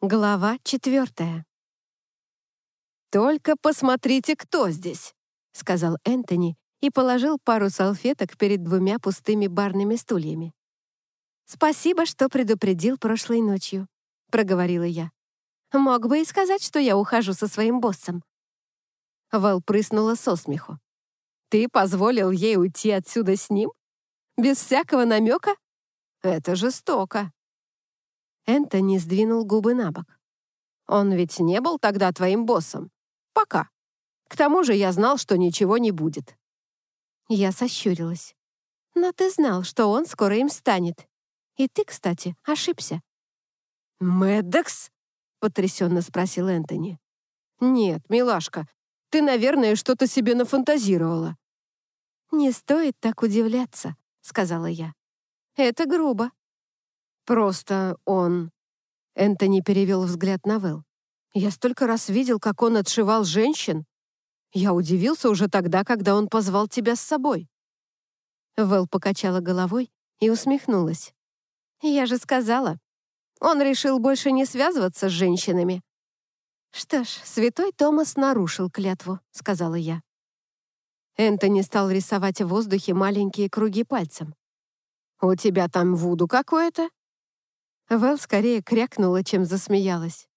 Глава четвертая. «Только посмотрите, кто здесь!» — сказал Энтони и положил пару салфеток перед двумя пустыми барными стульями. «Спасибо, что предупредил прошлой ночью», — проговорила я. «Мог бы и сказать, что я ухожу со своим боссом». Вэл прыснула со смеху. «Ты позволил ей уйти отсюда с ним? Без всякого намека? Это жестоко». Энтони сдвинул губы на бок. «Он ведь не был тогда твоим боссом. Пока. К тому же я знал, что ничего не будет». Я сощурилась. «Но ты знал, что он скоро им станет. И ты, кстати, ошибся». «Мэддокс?» — потрясенно спросил Энтони. «Нет, милашка, ты, наверное, что-то себе нафантазировала». «Не стоит так удивляться», — сказала я. «Это грубо». «Просто он...» Энтони перевел взгляд на Вэл. «Я столько раз видел, как он отшивал женщин. Я удивился уже тогда, когда он позвал тебя с собой». Вэл покачала головой и усмехнулась. «Я же сказала, он решил больше не связываться с женщинами». «Что ж, святой Томас нарушил клятву», — сказала я. Энтони стал рисовать в воздухе маленькие круги пальцем. «У тебя там вуду какое-то?» Вэл скорее крякнула, чем засмеялась.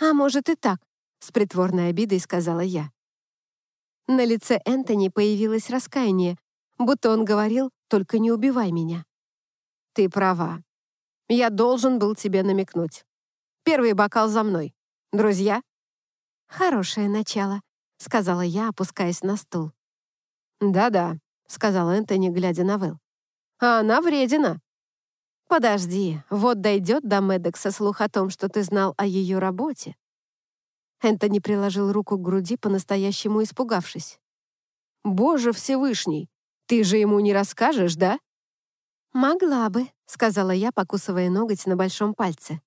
«А может и так», — с притворной обидой сказала я. На лице Энтони появилось раскаяние, будто он говорил «только не убивай меня». «Ты права. Я должен был тебе намекнуть. Первый бокал за мной. Друзья?» «Хорошее начало», — сказала я, опускаясь на стул. «Да-да», — сказал Энтони, глядя на Вэл. «А она вредина. «Подожди, вот дойдет до Медекса слух о том, что ты знал о ее работе». Энтони приложил руку к груди, по-настоящему испугавшись. «Боже Всевышний, ты же ему не расскажешь, да?» «Могла бы», — сказала я, покусывая ноготь на большом пальце.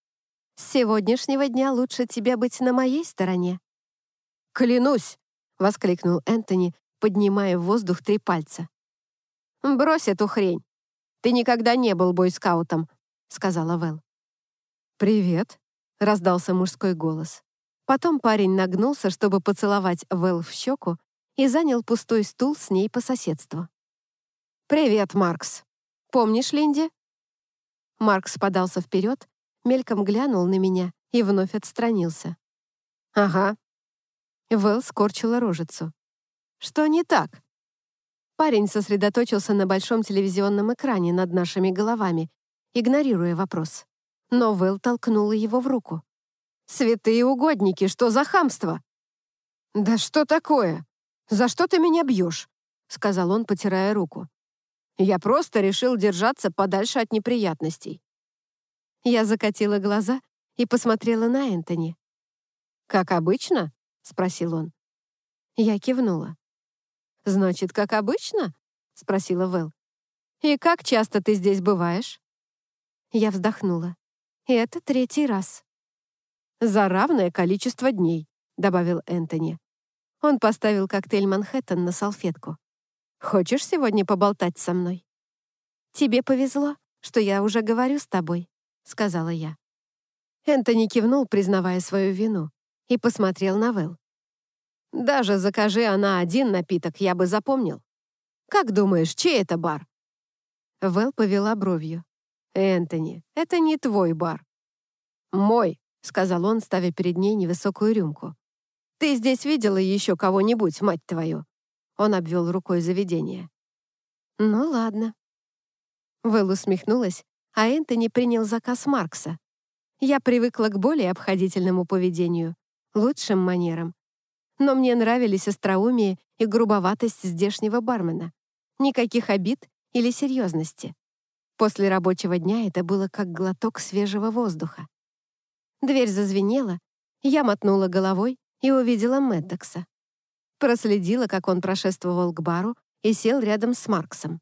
«С сегодняшнего дня лучше тебе быть на моей стороне». «Клянусь!» — воскликнул Энтони, поднимая в воздух три пальца. «Брось эту хрень. Ты никогда не был бойскаутом», — сказала Вэл. «Привет», — раздался мужской голос. Потом парень нагнулся, чтобы поцеловать Вэл в щеку, и занял пустой стул с ней по соседству. «Привет, Маркс. Помнишь Линди?» Маркс подался вперед, мельком глянул на меня и вновь отстранился. «Ага». Вэл скорчила рожицу. «Что не так?» Парень сосредоточился на большом телевизионном экране над нашими головами, игнорируя вопрос. Но Вэл толкнула его в руку. «Святые угодники, что за хамство?» «Да что такое? За что ты меня бьешь?» — сказал он, потирая руку. «Я просто решил держаться подальше от неприятностей». Я закатила глаза и посмотрела на Энтони. «Как обычно?» — спросил он. Я кивнула. «Значит, как обычно?» — спросила Вэл. «И как часто ты здесь бываешь?» Я вздохнула. «И это третий раз». «За равное количество дней», — добавил Энтони. Он поставил коктейль «Манхэттен» на салфетку. «Хочешь сегодня поболтать со мной?» «Тебе повезло, что я уже говорю с тобой», — сказала я. Энтони кивнул, признавая свою вину, и посмотрел на Вэл. Даже закажи она один напиток, я бы запомнил. Как думаешь, чей это бар?» Вэл повела бровью. «Энтони, это не твой бар». «Мой», — сказал он, ставя перед ней невысокую рюмку. «Ты здесь видела еще кого-нибудь, мать твою?» Он обвел рукой заведение. «Ну ладно». Вэл усмехнулась, а Энтони принял заказ Маркса. Я привыкла к более обходительному поведению, лучшим манерам, но мне нравились остроумие и грубоватость здешнего бармена. Никаких обид или серьезности. После рабочего дня это было как глоток свежего воздуха. Дверь зазвенела, я мотнула головой и увидела Мэддокса. Проследила, как он прошествовал к бару и сел рядом с Марксом.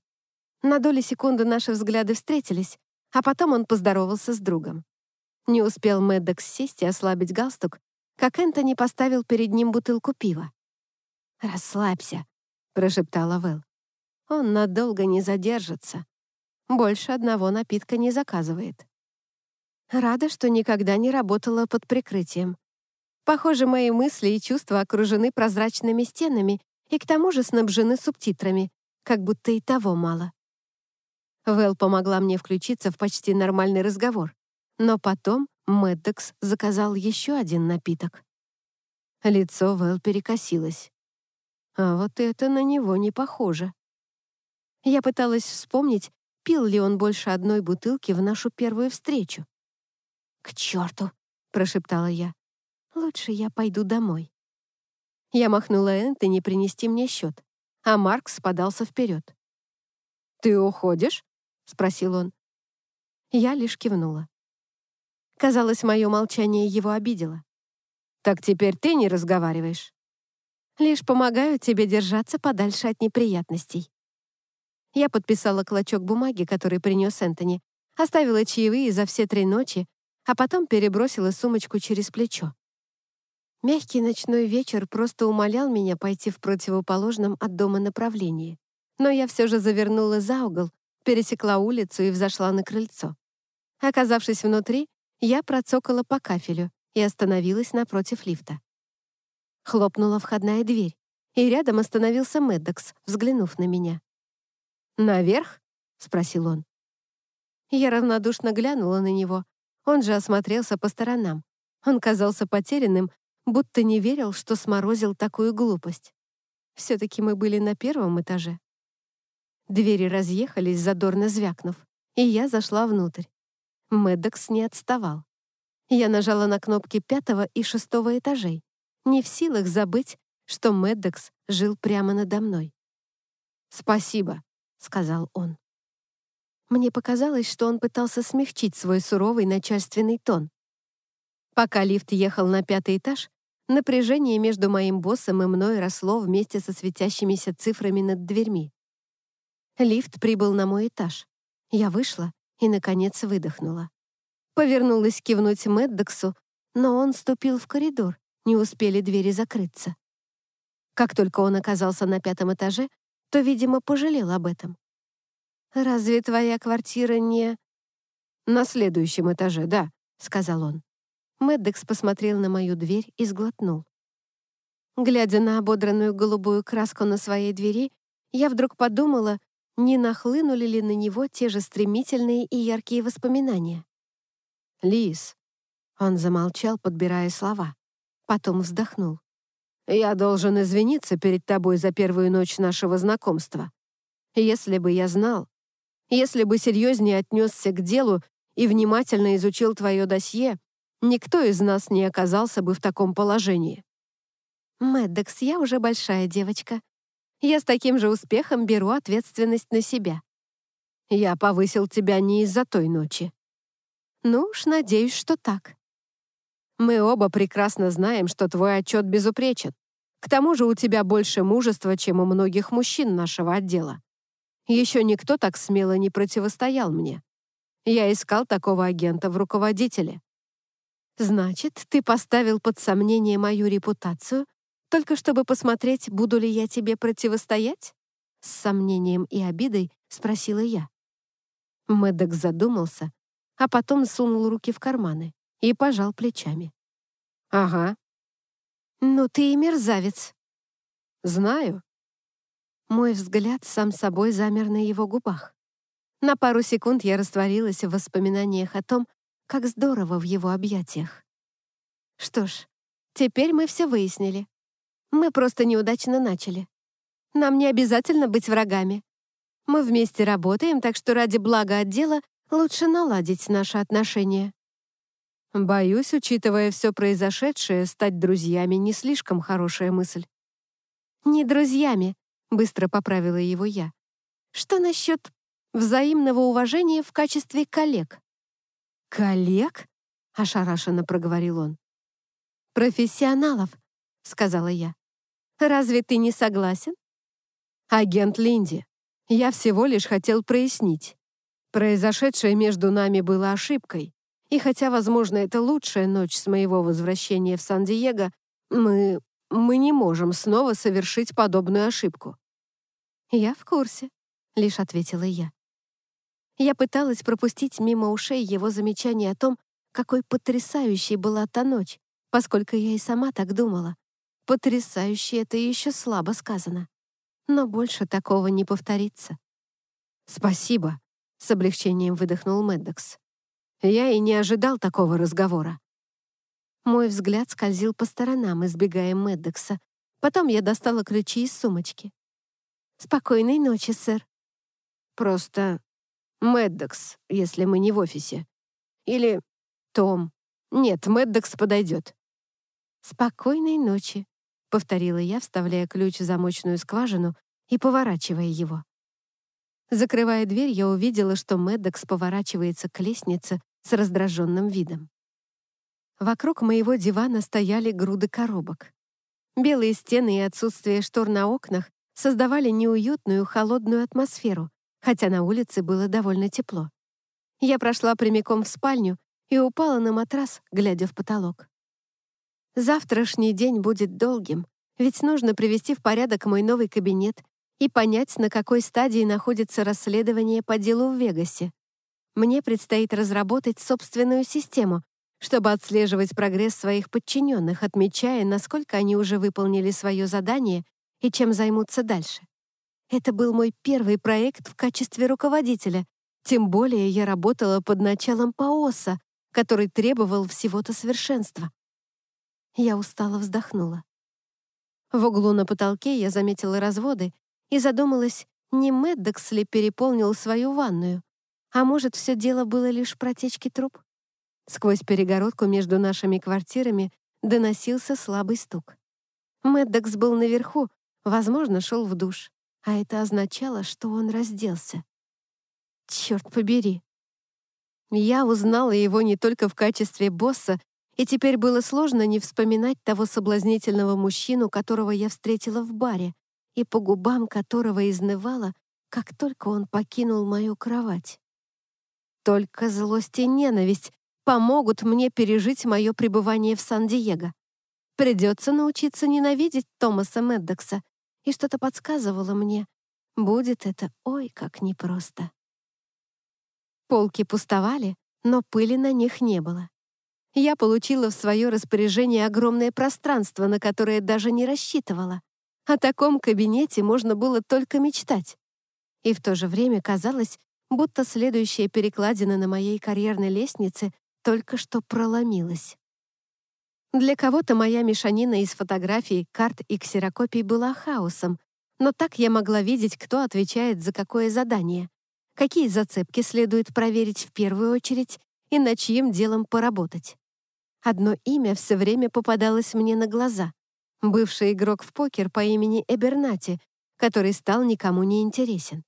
На доли секунды наши взгляды встретились, а потом он поздоровался с другом. Не успел Мэддокс сесть и ослабить галстук, как Энтони поставил перед ним бутылку пива. «Расслабься», — прошептала Вэл. «Он надолго не задержится. Больше одного напитка не заказывает». Рада, что никогда не работала под прикрытием. Похоже, мои мысли и чувства окружены прозрачными стенами и к тому же снабжены субтитрами, как будто и того мало. Вэл помогла мне включиться в почти нормальный разговор, но потом Мэддокс заказал еще один напиток. Лицо Вэл перекосилось. А вот это на него не похоже. Я пыталась вспомнить, пил ли он больше одной бутылки в нашу первую встречу. «К черту!» — прошептала я. «Лучше я пойду домой». Я махнула Энтони принести мне счет, а Маркс подался вперед. «Ты уходишь?» — спросил он. Я лишь кивнула. Казалось, мое молчание его обидело. «Так теперь ты не разговариваешь?» «Лишь помогаю тебе держаться подальше от неприятностей». Я подписала клочок бумаги, который принес Энтони, оставила чаевые за все три ночи, а потом перебросила сумочку через плечо. Мягкий ночной вечер просто умолял меня пойти в противоположном от дома направлении. Но я все же завернула за угол, пересекла улицу и взошла на крыльцо. Оказавшись внутри, я процокала по кафелю и остановилась напротив лифта. Хлопнула входная дверь, и рядом остановился Меддокс, взглянув на меня. «Наверх?» — спросил он. Я равнодушно глянула на него. Он же осмотрелся по сторонам. Он казался потерянным будто не верил, что сморозил такую глупость. Все-таки мы были на первом этаже. Двери разъехались, задорно звякнув, и я зашла внутрь. Медокс не отставал. Я нажала на кнопки пятого и шестого этажей, не в силах забыть, что Медокс жил прямо надо мной. «Спасибо», — сказал он. Мне показалось, что он пытался смягчить свой суровый начальственный тон. Пока лифт ехал на пятый этаж, Напряжение между моим боссом и мной росло вместе со светящимися цифрами над дверьми. Лифт прибыл на мой этаж. Я вышла и, наконец, выдохнула. Повернулась кивнуть Мэддоксу, но он ступил в коридор, не успели двери закрыться. Как только он оказался на пятом этаже, то, видимо, пожалел об этом. «Разве твоя квартира не...» «На следующем этаже, да», — сказал он. Мэддекс посмотрел на мою дверь и сглотнул. Глядя на ободранную голубую краску на своей двери, я вдруг подумала, не нахлынули ли на него те же стремительные и яркие воспоминания. «Лис», — он замолчал, подбирая слова, потом вздохнул. «Я должен извиниться перед тобой за первую ночь нашего знакомства. Если бы я знал, если бы серьезнее отнесся к делу и внимательно изучил твое досье, никто из нас не оказался бы в таком положении. Мэддокс, я уже большая девочка. Я с таким же успехом беру ответственность на себя. Я повысил тебя не из-за той ночи. Ну уж, надеюсь, что так. Мы оба прекрасно знаем, что твой отчет безупречен. К тому же у тебя больше мужества, чем у многих мужчин нашего отдела. Еще никто так смело не противостоял мне. Я искал такого агента в руководителе. «Значит, ты поставил под сомнение мою репутацию, только чтобы посмотреть, буду ли я тебе противостоять?» С сомнением и обидой спросила я. Мэддок задумался, а потом сунул руки в карманы и пожал плечами. «Ага». «Ну ты и мерзавец». «Знаю». Мой взгляд сам собой замер на его губах. На пару секунд я растворилась в воспоминаниях о том, как здорово в его объятиях. Что ж, теперь мы все выяснили. Мы просто неудачно начали. Нам не обязательно быть врагами. Мы вместе работаем, так что ради блага отдела лучше наладить наши отношения. Боюсь, учитывая все произошедшее, стать друзьями не слишком хорошая мысль. Не друзьями, быстро поправила его я. Что насчет взаимного уважения в качестве коллег? «Коллег?» — ошарашенно проговорил он. «Профессионалов», — сказала я. «Разве ты не согласен?» «Агент Линди, я всего лишь хотел прояснить. Произошедшее между нами было ошибкой, и хотя, возможно, это лучшая ночь с моего возвращения в Сан-Диего, мы... мы не можем снова совершить подобную ошибку». «Я в курсе», — лишь ответила я. Я пыталась пропустить мимо ушей его замечание о том, какой потрясающей была та ночь, поскольку я и сама так думала. Потрясающе это еще слабо сказано. Но больше такого не повторится. «Спасибо», — с облегчением выдохнул Мэддокс. «Я и не ожидал такого разговора». Мой взгляд скользил по сторонам, избегая Мэддокса. Потом я достала ключи из сумочки. «Спокойной ночи, сэр». «Просто Мэддокс, если мы не в офисе. Или Том. Нет, Мэддокс подойдет». «Спокойной ночи», — повторила я, вставляя ключ в замочную скважину и поворачивая его. Закрывая дверь, я увидела, что Мэддокс поворачивается к лестнице с раздраженным видом. Вокруг моего дивана стояли груды коробок. Белые стены и отсутствие штор на окнах создавали неуютную, холодную атмосферу, хотя на улице было довольно тепло. Я прошла прямиком в спальню и упала на матрас, глядя в потолок. Завтрашний день будет долгим, ведь нужно привести в порядок мой новый кабинет и понять, на какой стадии находится расследование по делу в Вегасе. Мне предстоит разработать собственную систему, чтобы отслеживать прогресс своих подчиненных, отмечая, насколько они уже выполнили свое задание и чем займутся дальше. Это был мой первый проект в качестве руководителя, тем более я работала под началом ПАОСа, который требовал всего-то совершенства. Я устало вздохнула. В углу на потолке я заметила разводы и задумалась, не Мэддокс ли переполнил свою ванную, а может, все дело было лишь в протечке труб? Сквозь перегородку между нашими квартирами доносился слабый стук. Мэддокс был наверху, возможно, шел в душ, а это означало, что он разделся. Черт побери! Я узнала его не только в качестве босса, и теперь было сложно не вспоминать того соблазнительного мужчину, которого я встретила в баре, и по губам которого изнывала, как только он покинул мою кровать. Только злость и ненависть помогут мне пережить мое пребывание в Сан-Диего. Придется научиться ненавидеть Томаса Меддокса, и что-то подсказывало мне, будет это ой как непросто. Полки пустовали, но пыли на них не было. Я получила в свое распоряжение огромное пространство, на которое даже не рассчитывала. О таком кабинете можно было только мечтать. И в то же время казалось, будто следующая перекладина на моей карьерной лестнице только что проломилась. Для кого-то моя мешанина из фотографий, карт и ксерокопий была хаосом, но так я могла видеть, кто отвечает за какое задание, какие зацепки следует проверить в первую очередь и над чьим делом поработать. Одно имя все время попадалось мне на глаза бывший игрок в покер по имени Эбернати, который стал никому не интересен.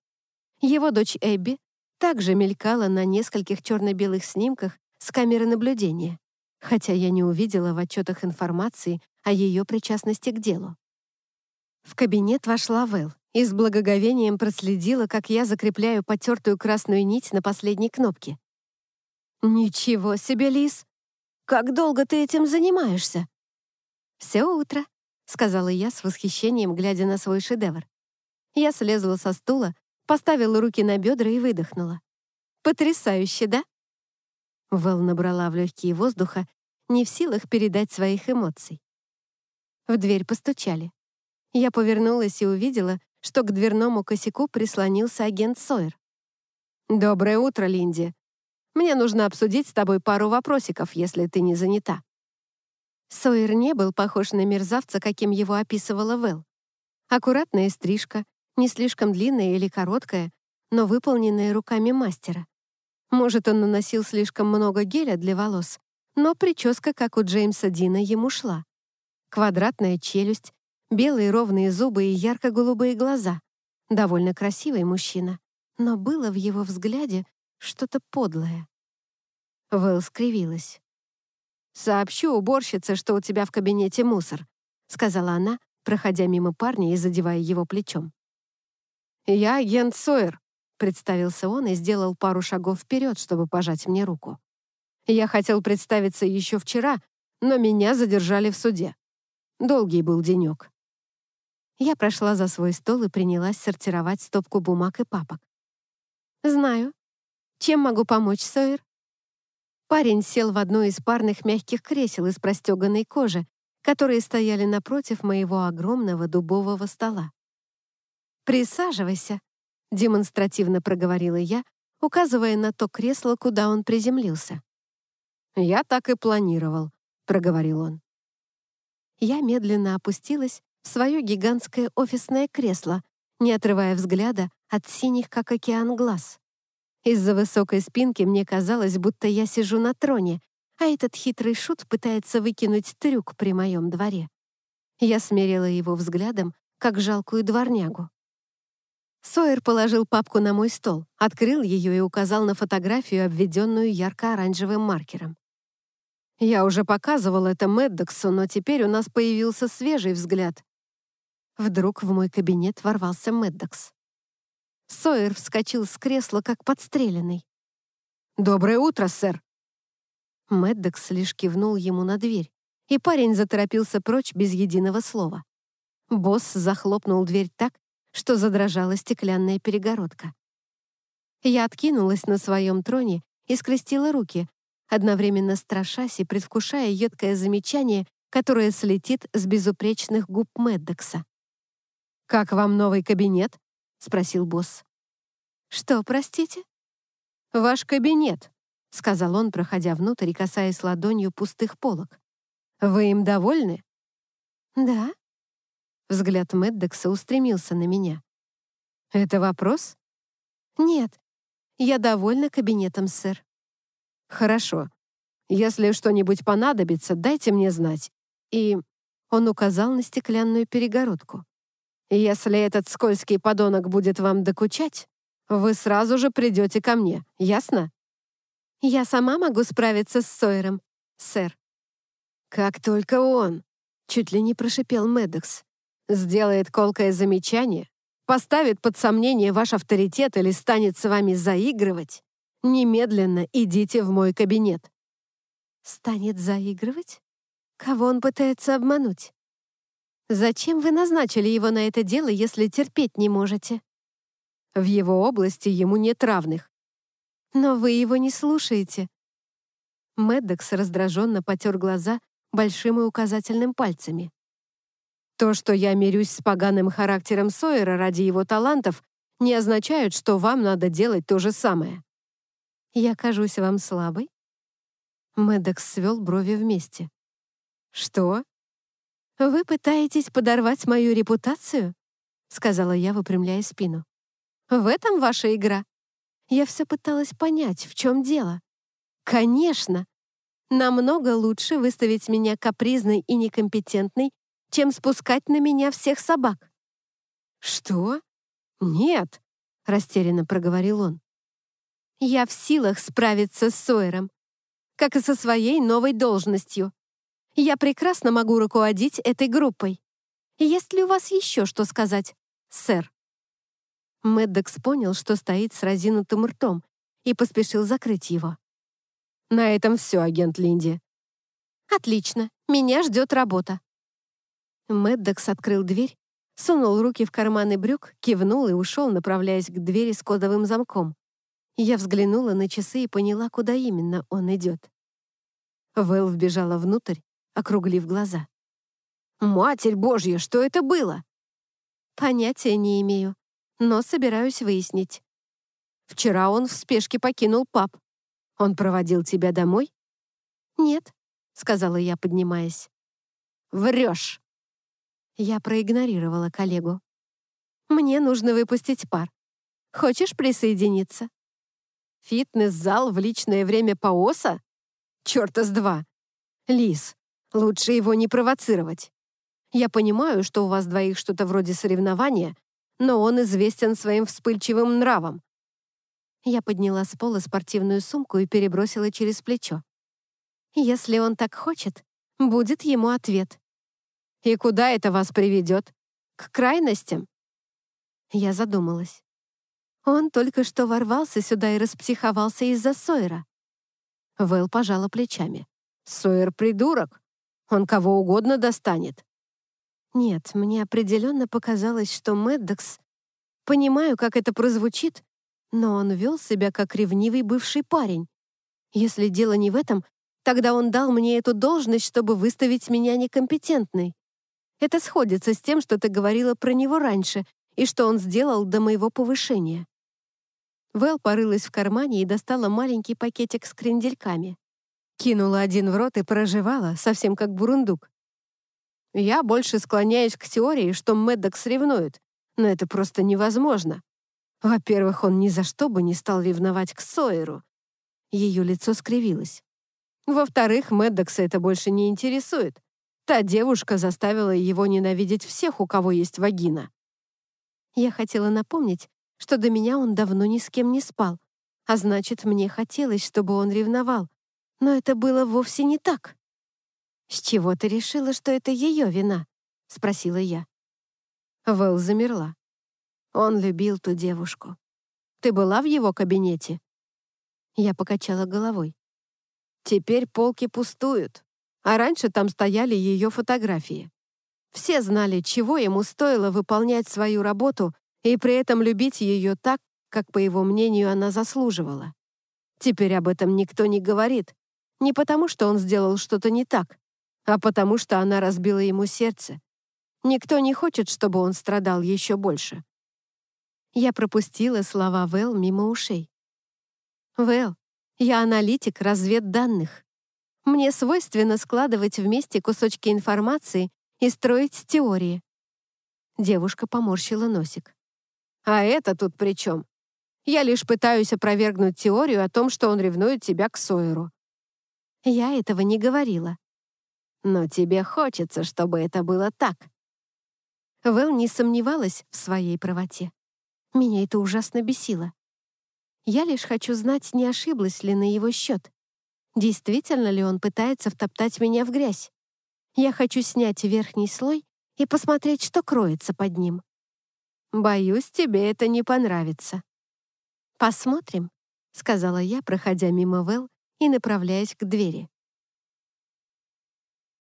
Его дочь Эбби также мелькала на нескольких черно-белых снимках с камеры наблюдения, хотя я не увидела в отчетах информации о ее причастности к делу. В кабинет вошла Вэл и с благоговением проследила, как я закрепляю потертую красную нить на последней кнопке. «Ничего себе, Лис! Как долго ты этим занимаешься?» «Все утро», — сказала я с восхищением, глядя на свой шедевр. Я слезла со стула, поставила руки на бедра и выдохнула. «Потрясающе, да?» Вэл набрала в легкие воздуха, не в силах передать своих эмоций. В дверь постучали. Я повернулась и увидела, что к дверному косяку прислонился агент Сойер. «Доброе утро, Линди. Мне нужно обсудить с тобой пару вопросиков, если ты не занята». Сойер не был похож на мерзавца, каким его описывала Вэл. Аккуратная стрижка, не слишком длинная или короткая, но выполненная руками мастера. Может, он наносил слишком много геля для волос, но прическа, как у Джеймса Дина, ему шла. Квадратная челюсть, белые ровные зубы и ярко-голубые глаза. Довольно красивый мужчина, но было в его взгляде что-то подлое. Вэл скривилась. «Сообщу уборщице, что у тебя в кабинете мусор», — сказала она, проходя мимо парня и задевая его плечом. «Я агент Сойер», — представился он и сделал пару шагов вперед, чтобы пожать мне руку. «Я хотел представиться еще вчера, но меня задержали в суде. Долгий был денек». Я прошла за свой стол и принялась сортировать стопку бумаг и папок. «Знаю. Чем могу помочь, Сойер?» Парень сел в одно из парных мягких кресел из простеганной кожи, которые стояли напротив моего огромного дубового стола. «Присаживайся», — демонстративно проговорила я, указывая на то кресло, куда он приземлился. «Я так и планировал», — проговорил он. Я медленно опустилась в свое гигантское офисное кресло, не отрывая взгляда от синих, как океан, глаз. Из-за высокой спинки мне казалось, будто я сижу на троне, а этот хитрый шут пытается выкинуть трюк при моем дворе. Я смерила его взглядом, как жалкую дворнягу. Сойер положил папку на мой стол, открыл ее и указал на фотографию, обведенную ярко-оранжевым маркером. Я уже показывал это Мэддоксу, но теперь у нас появился свежий взгляд. Вдруг в мой кабинет ворвался Мэддокс. Сойер вскочил с кресла, как подстреленный. «Доброе утро, сэр!» Мэддокс лишь кивнул ему на дверь, и парень заторопился прочь без единого слова. Босс захлопнул дверь так, что задрожала стеклянная перегородка. Я откинулась на своем троне и скрестила руки, одновременно страшась и предвкушая едкое замечание, которое слетит с безупречных губ Меддокса. «Как вам новый кабинет?» — спросил босс. «Что, простите?» «Ваш кабинет», — сказал он, проходя внутрь и касаясь ладонью пустых полок. «Вы им довольны?» «Да». Взгляд Меддекса устремился на меня. «Это вопрос?» «Нет, я довольна кабинетом, сэр». «Хорошо. Если что-нибудь понадобится, дайте мне знать». И он указал на стеклянную перегородку. «Если этот скользкий подонок будет вам докучать, вы сразу же придете ко мне, ясно?» «Я сама могу справиться с Сойером, сэр». «Как только он», — чуть ли не прошипел Медекс, «сделает колкое замечание, поставит под сомнение ваш авторитет или станет с вами заигрывать, Немедленно идите в мой кабинет». «Станет заигрывать? Кого он пытается обмануть? Зачем вы назначили его на это дело, если терпеть не можете?» «В его области ему нет равных». «Но вы его не слушаете». Меддокс раздраженно потер глаза большим и указательным пальцами. «То, что я мирюсь с поганым характером Сойера ради его талантов, не означает, что вам надо делать то же самое. Я кажусь вам слабой?» Мэддокс свел брови вместе. «Что?» «Вы пытаетесь подорвать мою репутацию?» сказала я, выпрямляя спину. «В этом ваша игра?» Я все пыталась понять, в чем дело. «Конечно! Намного лучше выставить меня капризной и некомпетентной, чем спускать на меня всех собак». «Что? Нет!» — растерянно проговорил он. Я в силах справиться с Сойером, как и со своей новой должностью. Я прекрасно могу руководить этой группой. Есть ли у вас еще что сказать, сэр?» Мэддокс понял, что стоит с разинутым ртом, и поспешил закрыть его. «На этом все, агент Линди». «Отлично, меня ждет работа». Мэддокс открыл дверь, сунул руки в карманы брюк, кивнул и ушел, направляясь к двери с кодовым замком. Я взглянула на часы и поняла, куда именно он идет. Вэл вбежала внутрь, округлив глаза. «Матерь Божья, что это было?» «Понятия не имею, но собираюсь выяснить». «Вчера он в спешке покинул паб. Он проводил тебя домой?» «Нет», — сказала я, поднимаясь. «Врешь!» Я проигнорировала коллегу. «Мне нужно выпустить пар. Хочешь присоединиться?» Фитнес-зал в личное время Паоса? Чёрта с два. Лис, лучше его не провоцировать. Я понимаю, что у вас двоих что-то вроде соревнования, но он известен своим вспыльчивым нравом. Я подняла с пола спортивную сумку и перебросила через плечо. Если он так хочет, будет ему ответ. И куда это вас приведет? К крайностям? Я задумалась. Он только что ворвался сюда и распсиховался из-за Сойера. Вэл пожала плечами. Сойер придурок. Он кого угодно достанет. Нет, мне определенно показалось, что Мэддокс... Понимаю, как это прозвучит, но он вел себя как ревнивый бывший парень. Если дело не в этом, тогда он дал мне эту должность, чтобы выставить меня некомпетентной. Это сходится с тем, что ты говорила про него раньше и что он сделал до моего повышения. Вэл порылась в кармане и достала маленький пакетик с крендельками. Кинула один в рот и проживала, совсем как бурундук. Я больше склоняюсь к теории, что Мэддокс ревнует, но это просто невозможно. Во-первых, он ни за что бы не стал ревновать к Сойеру. Ее лицо скривилось. Во-вторых, Мэддокса это больше не интересует. Та девушка заставила его ненавидеть всех, у кого есть вагина. Я хотела напомнить, что до меня он давно ни с кем не спал, а значит, мне хотелось, чтобы он ревновал. Но это было вовсе не так. «С чего ты решила, что это ее вина?» — спросила я. Вэл замерла. Он любил ту девушку. «Ты была в его кабинете?» Я покачала головой. «Теперь полки пустуют, а раньше там стояли ее фотографии. Все знали, чего ему стоило выполнять свою работу и при этом любить ее так, как, по его мнению, она заслуживала. Теперь об этом никто не говорит. Не потому, что он сделал что-то не так, а потому, что она разбила ему сердце. Никто не хочет, чтобы он страдал еще больше. Я пропустила слова Вэл мимо ушей. «Вэл, я аналитик разведданных. Мне свойственно складывать вместе кусочки информации и строить теории». Девушка поморщила носик. «А это тут при чем? Я лишь пытаюсь опровергнуть теорию о том, что он ревнует тебя к Сойеру». «Я этого не говорила». «Но тебе хочется, чтобы это было так». Вэл не сомневалась в своей правоте. Меня это ужасно бесило. Я лишь хочу знать, не ошиблась ли на его счет. Действительно ли он пытается втоптать меня в грязь? Я хочу снять верхний слой и посмотреть, что кроется под ним. Боюсь, тебе это не понравится. «Посмотрим», — сказала я, проходя мимо Вэл и направляясь к двери.